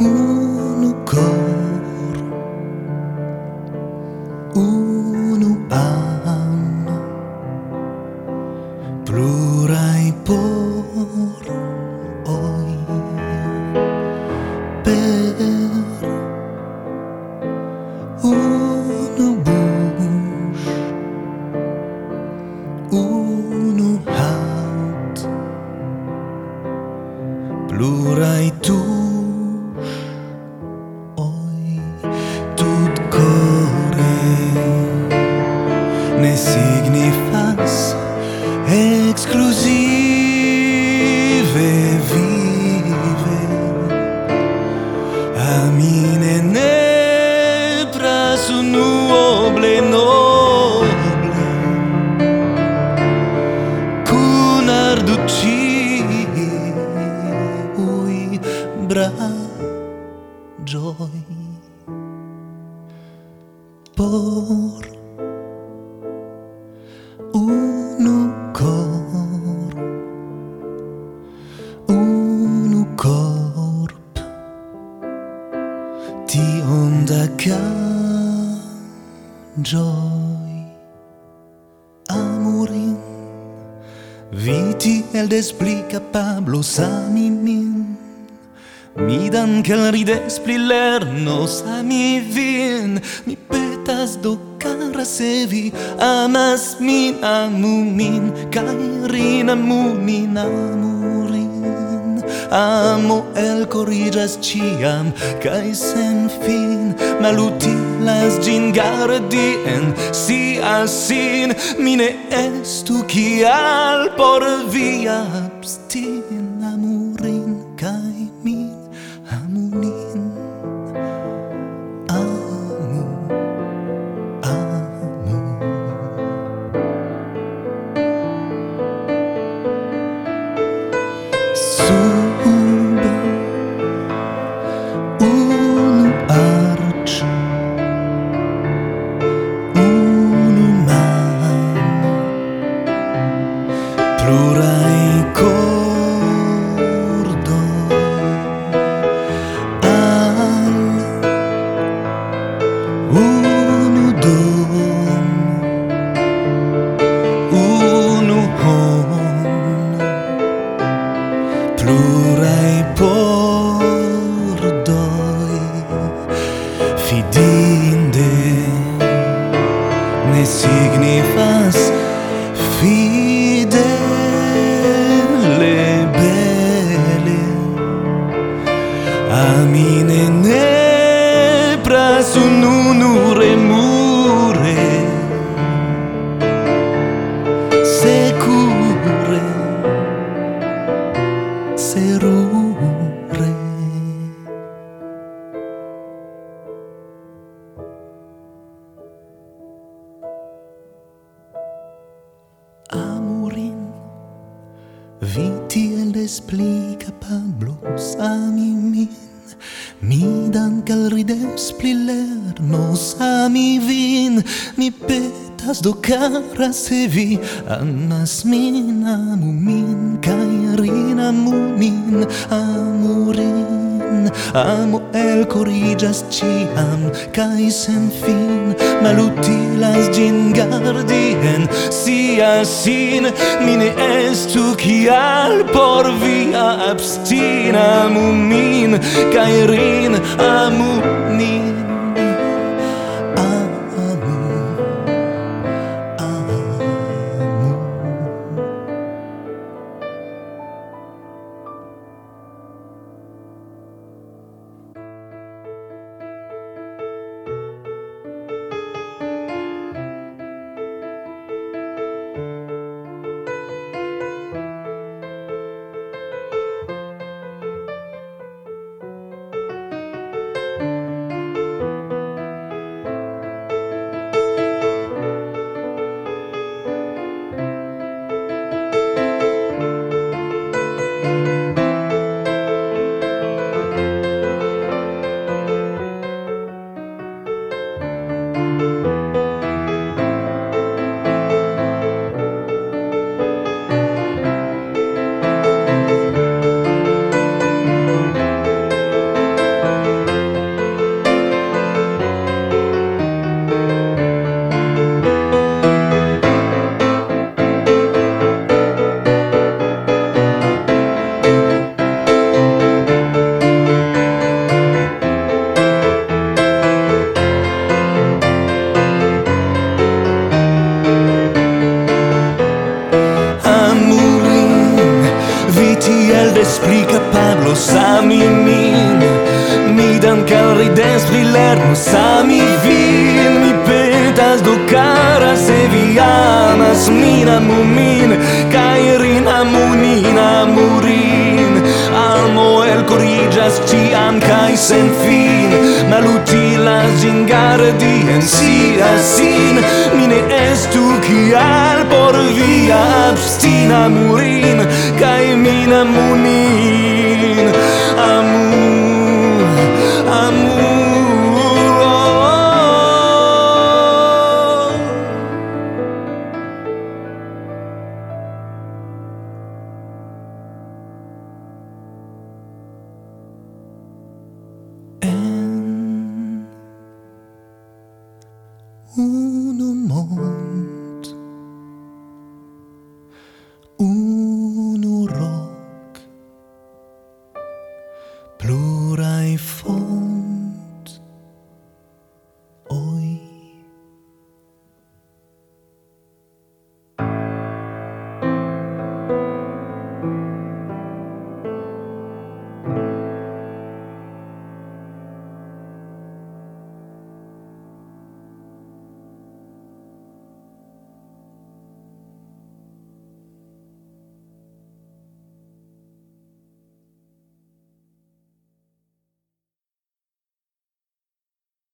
unu cor unu an plurai por per unu bush unu haut plurai tu avrà gioia. Por uno cor, uno corp, ti onda ca gioia. Amorin, viti el despli pablo saminin. Mi dank'el rides pli lernos mi vin. Mi petas do cara se vi amas min Amu min, kaj rin amu min amu rin. Amo elkoriĝas ĉiam kaj sen fin. Malutilas ĝin gardi en si sin Mi ne estu kial por via abstin plurai cordo al unu dom unu hon. Plurai pordoi fidinde ne signifas fi amorin Viti el despli capablos a mi min Mi dan cal rides pli lernos a mi vin Mi petas do cara se vi Amas min, amu min, cae rin amu min Amorin Amo el corrigas ciam, cae sem fin, malutilas gin gardien, amorin. via sin Mi estu kial por via abstin Amu min, kai rin, amu nin lernu sami min Mi dankal rides, vi lernu sami vin Mi petas do cara se vi amas min Amu min, kaj rin amu nin amu rin. Almo elkoriĝas ĉiam kaj sen fin Malutilas ĝin en sia sin. Mi ne estu kial por via abstina murin Kai min amu nin. 우는 몸